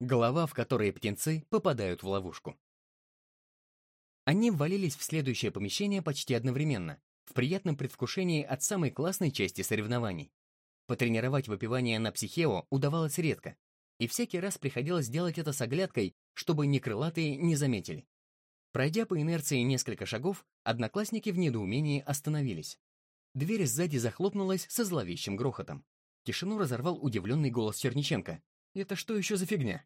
Глава, в которой птенцы попадают в ловушку. Они ввалились в следующее помещение почти одновременно, в приятном предвкушении от самой классной части соревнований. Потренировать выпивание на психео удавалось редко, и всякий раз приходилось делать это с оглядкой, чтобы ни крылатые не заметили. Пройдя по инерции несколько шагов, одноклассники в недоумении остановились. Дверь сзади захлопнулась со зловещим грохотом. Тишину разорвал удивленный голос Черниченко. «Это что еще за фигня?»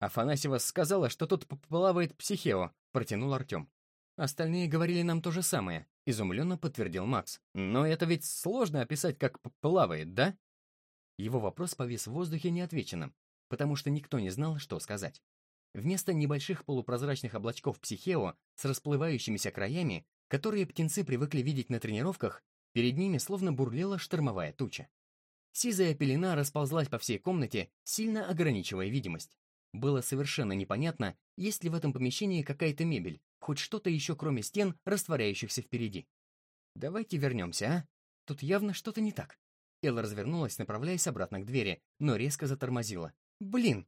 «Афанасьева сказала, что тут плавает психео», — протянул Артем. «Остальные говорили нам то же самое», — изумленно подтвердил Макс. «Но это ведь сложно описать, как плавает, да?» Его вопрос повис в воздухе неотвеченным, потому что никто не знал, что сказать. Вместо небольших полупрозрачных облачков психео с расплывающимися краями, которые птенцы привыкли видеть на тренировках, перед ними словно бурлила штормовая туча. Сизая пелена расползлась по всей комнате, сильно ограничивая видимость. Было совершенно непонятно, есть ли в этом помещении какая-то мебель, хоть что-то еще кроме стен, растворяющихся впереди. «Давайте вернемся, а? Тут явно что-то не так». Элла развернулась, направляясь обратно к двери, но резко затормозила. «Блин!»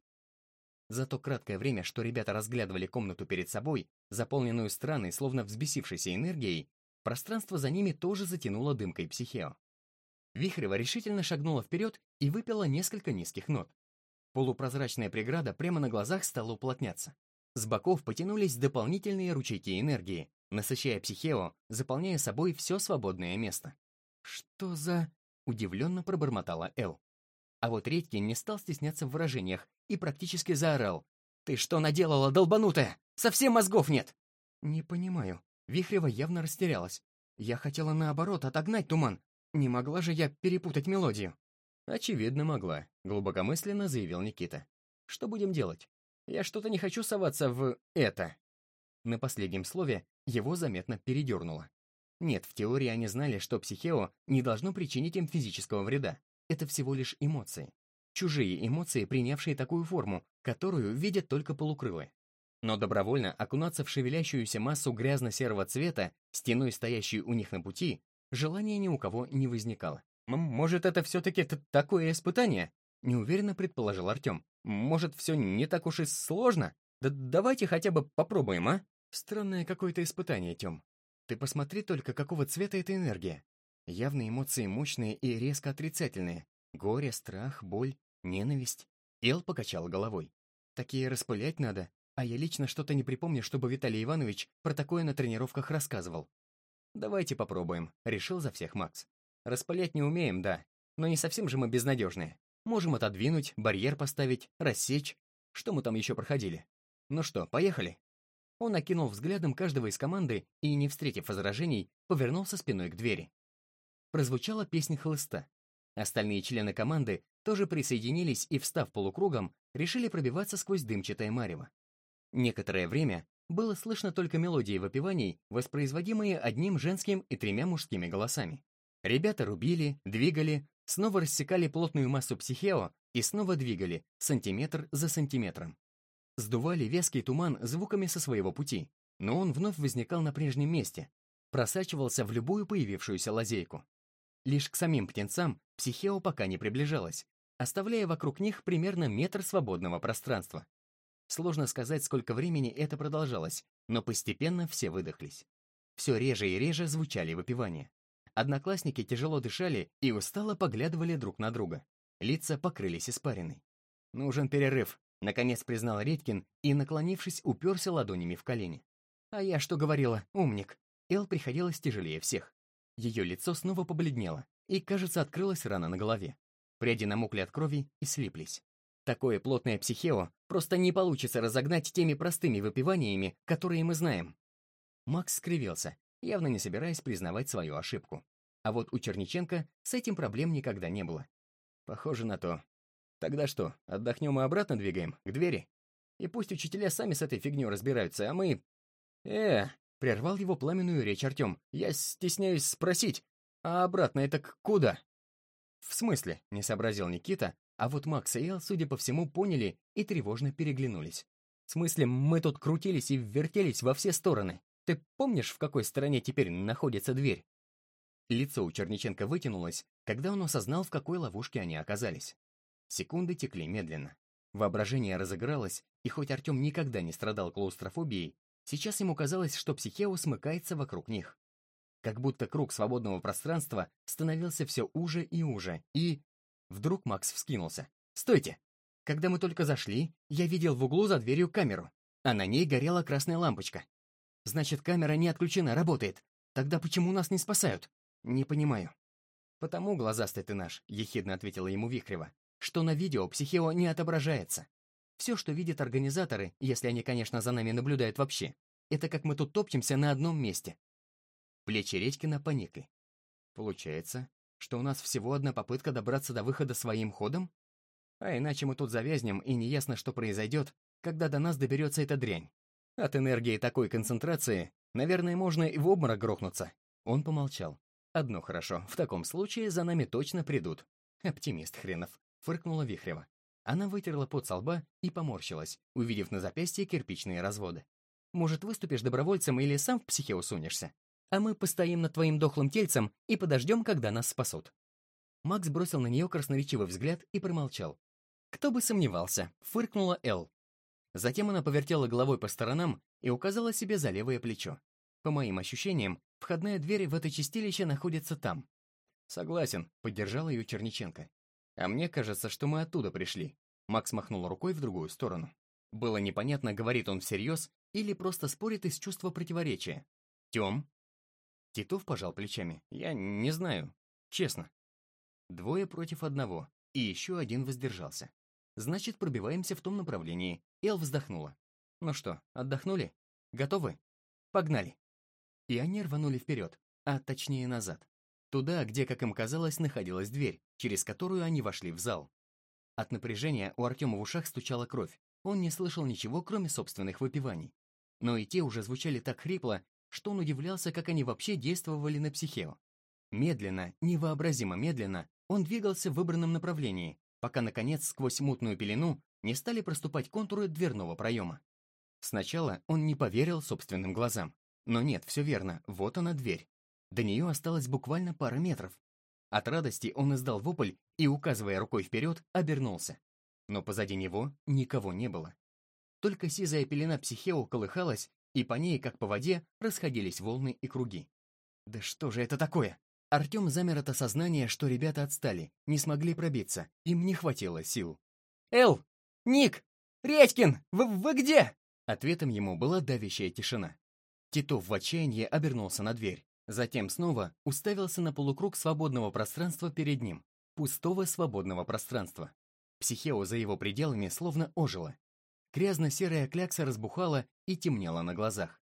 За то краткое время, что ребята разглядывали комнату перед собой, заполненную странной, словно взбесившейся энергией, пространство за ними тоже затянуло дымкой психео. Вихрева решительно шагнула вперед и выпила несколько низких нот. Полупрозрачная преграда прямо на глазах стала уплотняться. С боков потянулись дополнительные ручейки энергии, насыщая психео, заполняя собой все свободное место. «Что за...» — удивленно пробормотала Эл. А вот Редькин не стал стесняться в выражениях и практически заорал. «Ты что наделала, долбанутая? Совсем мозгов нет!» «Не понимаю». Вихрева явно растерялась. «Я хотела наоборот отогнать туман, не могла же я перепутать мелодию? Очевидно, могла, глубокомысленно заявил Никита. Что будем делать? Я что-то не хочу соваться в это. На последнем слове его заметно передернуло. Нет, в теории они знали, что психео не должно причинить им физического вреда. Это всего лишь эмоции. Чужие эмоции, принявшие такую форму, которую видят только полукрылые. Но добровольно окунаться в шевелящуюся массу грязно-серого цвета, стеной стоящую у них на пути, Желания ни у кого не возникало. «Может, это все-таки такое испытание?» — неуверенно предположил Артем. «Может, все не так уж и сложно? Да давайте хотя бы попробуем, а?» «Странное какое-то испытание, Тем. Ты посмотри только, какого цвета эта энергия. Явно эмоции мощные и резко отрицательные. Горе, страх, боль, ненависть». Эл покачал головой. «Такие распылять надо, а я лично что-то не припомню, чтобы Виталий Иванович про такое на тренировках рассказывал. «Давайте попробуем», — решил за всех Макс. «Распылять не умеем, да, но не совсем же мы безнадежные. Можем отодвинуть, барьер поставить, рассечь. Что мы там еще проходили? Ну что, поехали?» Он окинул взглядом каждого из команды и, не встретив возражений, повернулся спиной к двери. Прозвучала песня хлыста. Остальные члены команды тоже присоединились и, встав полукругом, решили пробиваться сквозь дымчатое марево. Некоторое время было слышно только мелодии вопиваний, воспроизводимые одним женским и тремя мужскими голосами. Ребята рубили, двигали, снова рассекали плотную массу психео и снова двигали, сантиметр за сантиметром. Сдували вязкий туман звуками со своего пути, но он вновь возникал на прежнем месте, просачивался в любую появившуюся лазейку. Лишь к самим птенцам психео пока не приближалась, оставляя вокруг них примерно метр свободного пространства. Сложно сказать, сколько времени это продолжалось, но постепенно все выдохлись. Все реже и реже звучали выпивания. Одноклассники тяжело дышали и устало поглядывали друг на друга. Лица покрылись испариной. «Нужен перерыв», — наконец признал Редькин и, наклонившись, уперся ладонями в колени. «А я что говорила, умник?» Эл приходилось тяжелее всех. Ее лицо снова побледнело, и, кажется, открылась рана на голове. Пряди намокли от крови и слиплись. Такое плотное психео просто не получится разогнать теми простыми выпиваниями, которые мы знаем. Макс скривился, явно не собираясь признавать свою ошибку. А вот у Черниченко с этим проблем никогда не было. Похоже на то. Тогда что, отдохнем и обратно двигаем, к двери? И пусть учителя сами с этой фигней разбираются, а мы... Э, прервал его пламенную речь Артем. Я стесняюсь спросить, а обратно это куда? В смысле, не сообразил Никита, а вот Макс и Эл, судя по всему, поняли и тревожно переглянулись. В смысле, мы тут крутились и вертелись во все стороны. Ты помнишь, в какой стороне теперь находится дверь? Лицо у Черниченко вытянулось, когда он осознал, в какой ловушке они оказались. Секунды текли медленно. Воображение разыгралось, и хоть Артем никогда не страдал клаустрофобией, сейчас ему казалось, что психео смыкается вокруг них. Как будто круг свободного пространства становился все уже и уже, и... Вдруг Макс вскинулся. «Стойте! Когда мы только зашли, я видел в углу за дверью камеру, а на ней горела красная лампочка. Значит, камера не отключена, работает. Тогда почему нас не спасают? Не понимаю». «Потому, глазастый ты наш», — ехидно ответила ему Вихрева, «что на видео психео не отображается. Все, что видят организаторы, если они, конечно, за нами наблюдают вообще, это как мы тут топчемся на одном месте. Плечи Редькина поникли. Получается, что у нас всего одна попытка добраться до выхода своим ходом? А иначе мы тут завязнем, и неясно, что произойдет, когда до нас доберется эта дрянь. От энергии такой концентрации, наверное, можно и в обморок грохнуться. Он помолчал. Одно хорошо, в таком случае за нами точно придут. Оптимист хренов, фыркнула Вихрева. Она вытерла пот со лба и поморщилась, увидев на запястье кирпичные разводы. «Может, выступишь добровольцем или сам в психе усунешься? а мы постоим над твоим дохлым тельцем и подождем, когда нас спасут». Макс бросил на нее красноречивый взгляд и промолчал. «Кто бы сомневался», — фыркнула Эл. Затем она повертела головой по сторонам и указала себе за левое плечо. По моим ощущениям, входная дверь в это чистилище находится там. «Согласен», — поддержал ее Черниченко. «А мне кажется, что мы оттуда пришли». Макс махнул рукой в другую сторону. Было непонятно, говорит он всерьез или просто спорит из чувства противоречия. «Тем?» Титов пожал плечами. «Я не знаю. Честно». Двое против одного, и еще один воздержался. «Значит, пробиваемся в том направлении». Эл вздохнула. «Ну что, отдохнули? Готовы? Погнали!» И они рванули вперед, а точнее назад. Туда, где, как им казалось, находилась дверь, через которую они вошли в зал. От напряжения у Артема в ушах стучала кровь. Он не слышал ничего, кроме собственных выпиваний. Но и те уже звучали так хрипло, что он удивлялся, как они вообще действовали на психео. Медленно, невообразимо медленно, он двигался в выбранном направлении, пока, наконец, сквозь мутную пелену не стали проступать контуры дверного проема. Сначала он не поверил собственным глазам. Но нет, все верно, вот она дверь. До нее осталось буквально пара метров. От радости он издал вопль и, указывая рукой вперед, обернулся. Но позади него никого не было. Только сизая пелена психео колыхалась и по ней, как по воде, расходились волны и круги. Да что же это такое? Артем замер от осознания, что ребята отстали, не смогли пробиться, им не хватило сил. «Эл! Ник! Редькин! Вы, вы где?» Ответом ему была давящая тишина. Титов в отчаянии обернулся на дверь, затем снова уставился на полукруг свободного пространства перед ним. Пустого свободного пространства. Психео за его пределами словно ожило. Грязно-серая клякса разбухала и темнела на глазах.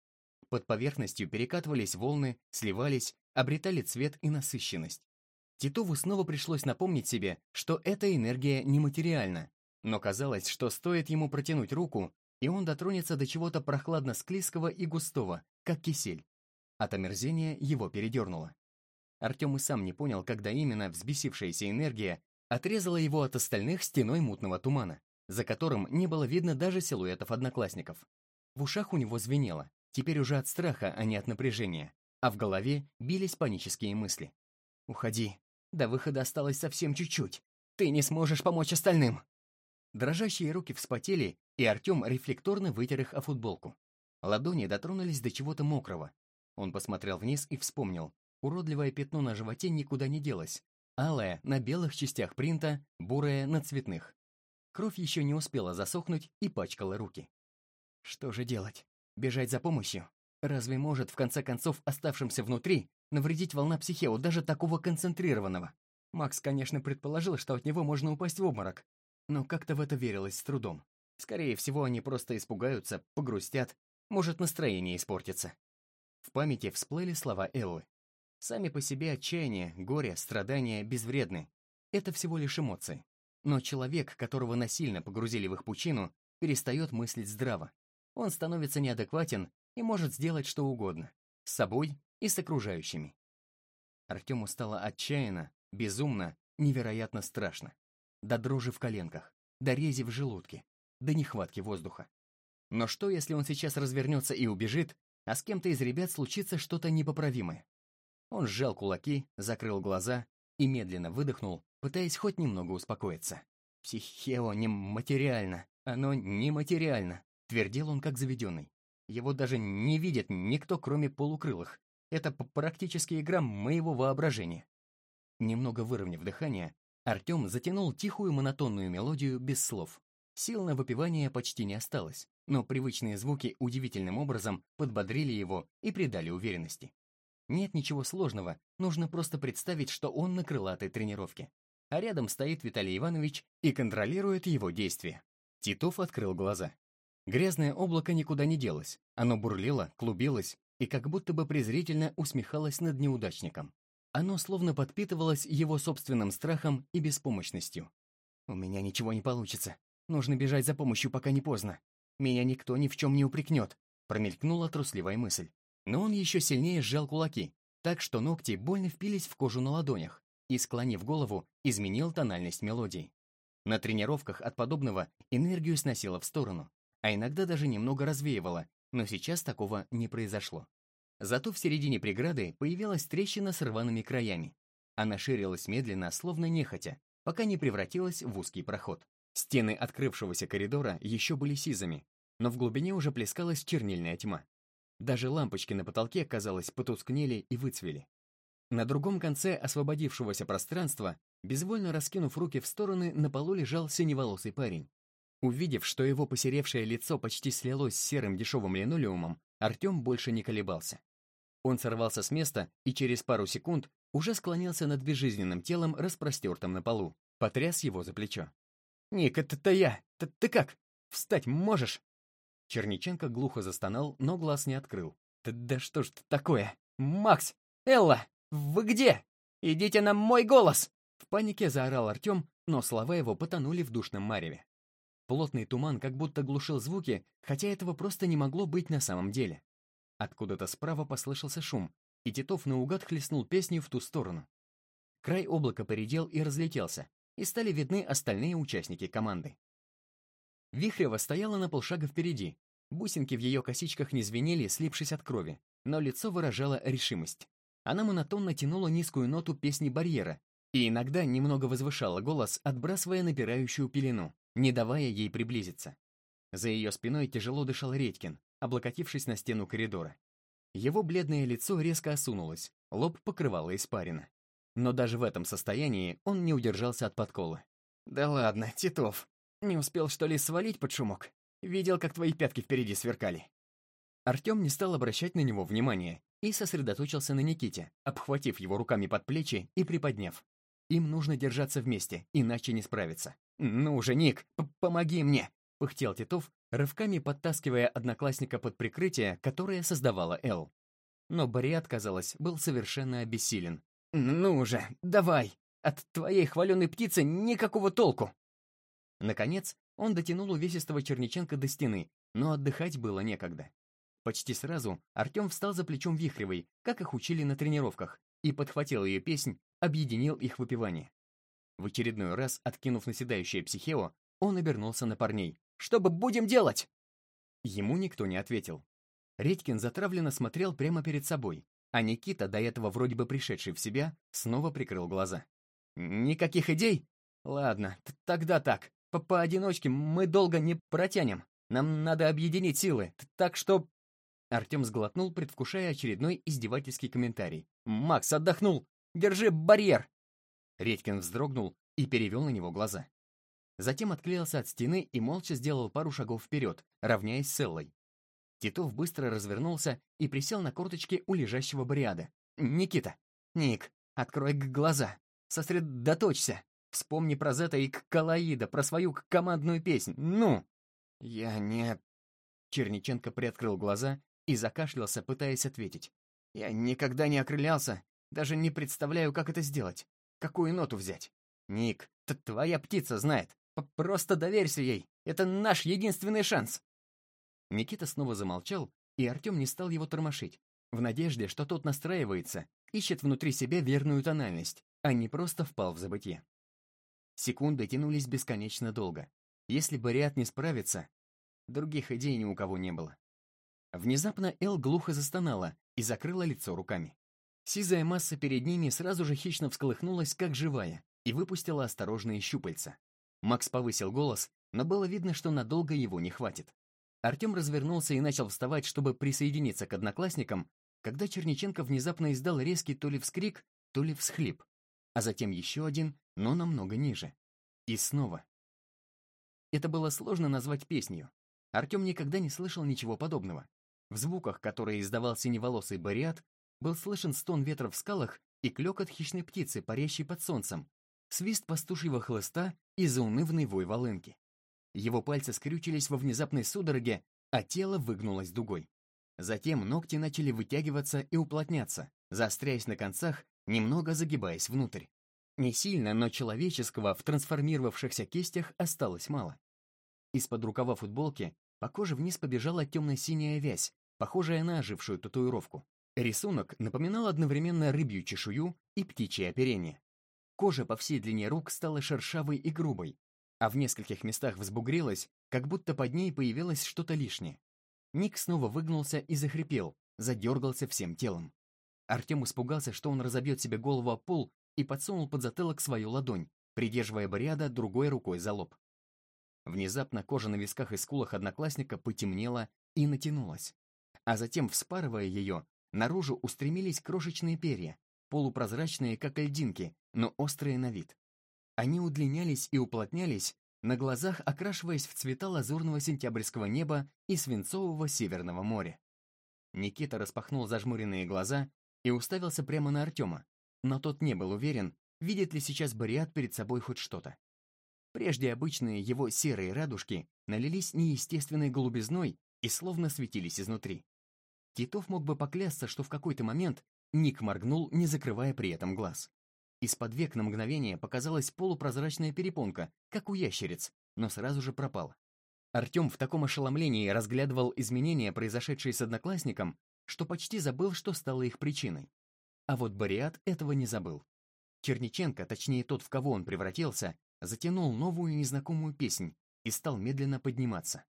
Под поверхностью перекатывались волны, сливались, обретали цвет и насыщенность. Титову снова пришлось напомнить себе, что эта энергия нематериальна, но казалось, что стоит ему протянуть руку, и он дотронется до чего-то прохладно-склизкого и густого, как кисель. От омерзения его передернуло. Артем и сам не понял, когда именно взбесившаяся энергия отрезала его от остальных стеной мутного тумана за которым не было видно даже силуэтов одноклассников. В ушах у него звенело, теперь уже от страха, а не от напряжения, а в голове бились панические мысли. «Уходи, до выхода осталось совсем чуть-чуть. Ты не сможешь помочь остальным!» Дрожащие руки вспотели, и Артем рефлекторно вытер их о футболку. Ладони дотронулись до чего-то мокрого. Он посмотрел вниз и вспомнил. Уродливое пятно на животе никуда не делось. Алое на белых частях принта, бурое на цветных. Кровь еще не успела засохнуть и пачкала руки. Что же делать? Бежать за помощью? Разве может, в конце концов, оставшимся внутри, навредить волна психео даже такого концентрированного? Макс, конечно, предположил, что от него можно упасть в обморок, но как-то в это верилось с трудом. Скорее всего, они просто испугаются, погрустят, может, настроение испортится. В памяти всплыли слова Эллы. Сами по себе отчаяние, горе, страдания безвредны. Это всего лишь эмоции. Но человек, которого насильно погрузили в их пучину, перестает мыслить здраво. Он становится неадекватен и может сделать что угодно. С собой и с окружающими. Артему стало отчаянно, безумно, невероятно страшно. До дрожи в коленках, до рези в желудке, до нехватки воздуха. Но что, если он сейчас развернется и убежит, а с кем-то из ребят случится что-то непоправимое? Он сжал кулаки, закрыл глаза и медленно выдохнул, пытаясь хоть немного успокоиться. «Психео нематериально, оно нематериально», — твердил он как заведенный. «Его даже не видит никто, кроме полукрылых. Это практически игра моего воображения». Немного выровняв дыхание, Артем затянул тихую монотонную мелодию без слов. Сил на выпивание почти не осталось, но привычные звуки удивительным образом подбодрили его и придали уверенности. Нет ничего сложного, нужно просто представить, что он на крылатой тренировке. А рядом стоит Виталий Иванович и контролирует его действия. Титов открыл глаза. Грязное облако никуда не делось. Оно бурлило, клубилось и как будто бы презрительно усмехалось над неудачником. Оно словно подпитывалось его собственным страхом и беспомощностью. «У меня ничего не получится. Нужно бежать за помощью, пока не поздно. Меня никто ни в чем не упрекнет», — промелькнула трусливая мысль. Но он еще сильнее сжал кулаки, так что ногти больно впились в кожу на ладонях, и, склонив голову, изменил тональность мелодии. На тренировках от подобного энергию сносило в сторону, а иногда даже немного развеивало, но сейчас такого не произошло. Зато в середине преграды появилась трещина с рваными краями. Она ширилась медленно, словно нехотя, пока не превратилась в узкий проход. Стены открывшегося коридора еще были сизыми, но в глубине уже плескалась чернильная тьма. Даже лампочки на потолке, казалось, потускнели и выцвели. На другом конце освободившегося пространства, безвольно раскинув руки в стороны, на полу лежал синеволосый парень. Увидев, что его посеревшее лицо почти слилось с серым дешевым линолеумом, Артем больше не колебался. Он сорвался с места и через пару секунд уже склонился над безжизненным телом, распростертым на полу, потряс его за плечо. «Ник, это-то я! Т ты как? Встать можешь?» Черниченко глухо застонал, но глаз не открыл. «Да что ж такое? Макс! Элла! Вы где? Идите на мой голос!» В панике заорал Артем, но слова его потонули в душном мареве. Плотный туман как будто глушил звуки, хотя этого просто не могло быть на самом деле. Откуда-то справа послышался шум, и Титов наугад хлестнул песню в ту сторону. Край облака поредел и разлетелся, и стали видны остальные участники команды. Вихрева стояла на полшага впереди. Бусинки в ее косичках не звенели, слипшись от крови, но лицо выражало решимость. Она монотонно тянула низкую ноту песни барьера и иногда немного возвышала голос, отбрасывая напирающую пелену, не давая ей приблизиться. За ее спиной тяжело дышал Редькин, облокотившись на стену коридора. Его бледное лицо резко осунулось, лоб покрывало испарина. Но даже в этом состоянии он не удержался от подкола. «Да ладно, Титов, не успел что ли свалить под шумок? Видел, как твои пятки впереди сверкали». Артем не стал обращать на него внимания и сосредоточился на Никите, обхватив его руками под плечи и приподняв. Им нужно держаться вместе, иначе не справиться. «Ну же, Ник, помоги мне!» — пыхтел Титов, рывками подтаскивая одноклассника под прикрытие, которое создавала Эл. Но Бариат, казалось, был совершенно обессилен. «Ну же, давай! От твоей хваленой птицы никакого толку!» Наконец, он дотянул увесистого Черниченко до стены, но отдыхать было некогда. Почти сразу Артем встал за плечом Вихревой, как их учили на тренировках, и подхватил ее песнь, объединил их выпивание. В очередной раз, откинув наседающее психео, он обернулся на парней. Что бы будем делать?» Ему никто не ответил. Редькин затравленно смотрел прямо перед собой, а Никита, до этого вроде бы пришедший в себя, снова прикрыл глаза. «Никаких идей? Ладно, тогда так. По Поодиночке мы долго не протянем. Нам надо объединить силы, так что...» Артем сглотнул, предвкушая очередной издевательский комментарий. «Макс отдохнул! Держи барьер!» Редькин вздрогнул и перевел на него глаза. Затем отклеился от стены и молча сделал пару шагов вперед, равняясь с Эллой. Титов быстро развернулся и присел на корточки у лежащего бариада. «Никита! Ник, открой глаза! Сосредоточься! Вспомни про Зета и Калаида, про свою командную песнь! Ну!» «Я не...» Черниченко приоткрыл глаза и закашлялся, пытаясь ответить. «Я никогда не окрылялся, даже не представляю, как это сделать. Какую ноту взять? Ник, твоя птица знает. Просто доверься ей. Это наш единственный шанс. Никита снова замолчал, и Артем не стал его тормошить, в надежде, что тот настраивается, ищет внутри себя верную тональность, а не просто впал в забытье. Секунды тянулись бесконечно долго. Если Бариат не справится, других идей ни у кого не было. Внезапно Эл глухо застонала и закрыла лицо руками. Сизая масса перед ними сразу же хищно всколыхнулась, как живая, и выпустила осторожные щупальца. Макс повысил голос, но было видно, что надолго его не хватит. Артем развернулся и начал вставать, чтобы присоединиться к одноклассникам, когда Черниченко внезапно издал резкий то ли вскрик, то ли всхлип, а затем еще один, но намного ниже. И снова. Это было сложно назвать песнью. Артем никогда не слышал ничего подобного. В звуках, которые издавал синеволосый бариат, был слышен стон ветра в скалах и клёкот хищной птицы, парящей под солнцем, свист пастушьего хлыста и заунывный вой волынки. Его пальцы скрючились во внезапной судороге, а тело выгнулось дугой. Затем ногти начали вытягиваться и уплотняться, заостряясь на концах, немного загибаясь внутрь. Не сильно, но человеческого в трансформировавшихся кистях осталось мало. Из-под рукава футболки по коже вниз побежала темно-синяя вязь, похожая на ожившую татуировку. Рисунок напоминал одновременно рыбью чешую и птичье оперение. Кожа по всей длине рук стала шершавой и грубой, а в нескольких местах взбугрилась, как будто под ней появилось что-то лишнее. Ник снова выгнулся и захрипел, задергался всем телом. Артем испугался, что он разобьет себе голову о пол и подсунул под затылок свою ладонь, придерживая Бариада другой рукой за лоб. Внезапно кожа на висках и скулах одноклассника потемнела и натянулась. А затем, вспарывая ее, наружу устремились крошечные перья, полупрозрачные, как льдинки, но острые на вид. Они удлинялись и уплотнялись, на глазах окрашиваясь в цвета лазурного сентябрьского неба и свинцового Северного моря. Никита распахнул зажмуренные глаза и уставился прямо на Артема, но тот не был уверен, видит ли сейчас Бариат перед собой хоть что-то. Прежде обычные его серые радужки налились неестественной голубизной и словно светились изнутри. Титов мог бы поклясться, что в какой-то момент Ник моргнул, не закрывая при этом глаз. Из-под век на мгновение показалась полупрозрачная перепонка, как у ящериц, но сразу же пропала. Артем в таком ошеломлении разглядывал изменения, произошедшие с одноклассником, что почти забыл, что стало их причиной. А вот Бариат этого не забыл. Черниченко, точнее тот, в кого он превратился, затянул новую незнакомую песнь и стал медленно подниматься.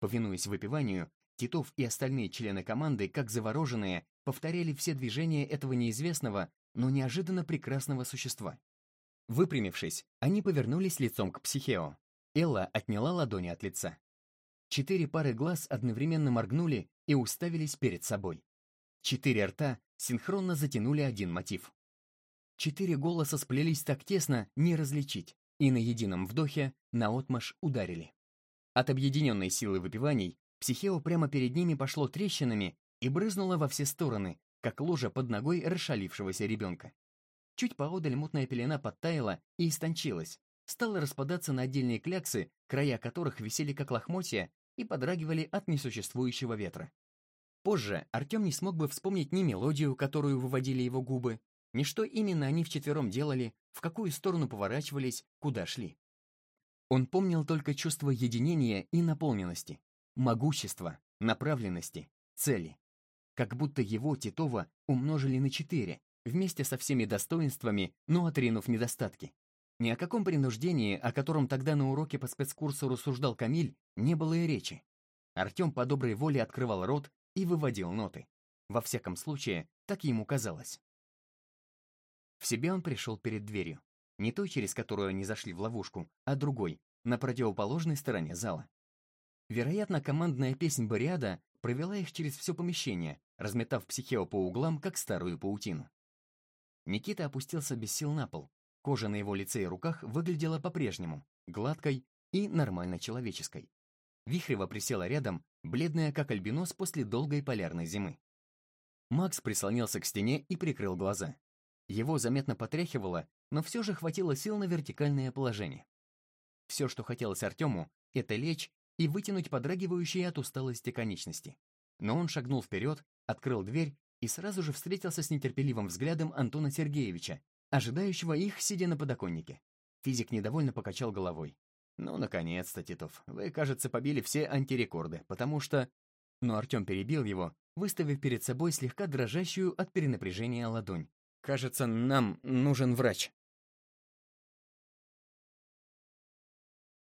Повинуясь выпиванию, Титов и остальные члены команды, как завороженные, повторяли все движения этого неизвестного, но неожиданно прекрасного существа. Выпрямившись, они повернулись лицом к Психео. Элла отняла ладони от лица. Четыре пары глаз одновременно моргнули и уставились перед собой. Четыре рта синхронно затянули один мотив. Четыре голоса сплелись так тесно, не различить, и на едином вдохе наотмашь ударили. От объединенной силы выпиваний психео прямо перед ними пошло трещинами и брызнуло во все стороны, как лужа под ногой расшалившегося ребенка. Чуть поодаль мутная пелена подтаяла и истончилась, стала распадаться на отдельные кляксы, края которых висели как лохмотья и подрагивали от несуществующего ветра. Позже Артем не смог бы вспомнить ни мелодию, которую выводили его губы, ни что именно они вчетвером делали, в какую сторону поворачивались, куда шли. Он помнил только чувство единения и наполненности, могущества, направленности, цели. Как будто его, Титова, умножили на четыре, вместе со всеми достоинствами, но отринув недостатки. Ни о каком принуждении, о котором тогда на уроке по спецкурсу рассуждал Камиль, не было и речи. Артем по доброй воле открывал рот и выводил ноты. Во всяком случае, так ему казалось. В себя он пришел перед дверью. Не той, через которую они зашли в ловушку, а другой, на противоположной стороне зала. Вероятно, командная песнь Бариада провела их через все помещение, разметав психео по углам, как старую паутину. Никита опустился без сил на пол, Кожа на его лице и руках выглядела по-прежнему, гладкой и нормально человеческой. Вихрева присела рядом, бледная как альбинос после долгой полярной зимы. Макс прислонился к стене и прикрыл глаза. Его заметно потряхивало, но все же хватило сил на вертикальное положение. Все, что хотелось Артему, это лечь и вытянуть подрагивающие от усталости конечности. Но он шагнул вперед, открыл дверь и сразу же встретился с нетерпеливым взглядом Антона Сергеевича, ожидающего их, сидя на подоконнике. Физик недовольно покачал головой. «Ну, наконец-то, Титов, вы, кажется, побили все антирекорды, потому что...» Но Артем перебил его, выставив перед собой слегка дрожащую от перенапряжения ладонь. «Кажется, нам нужен врач».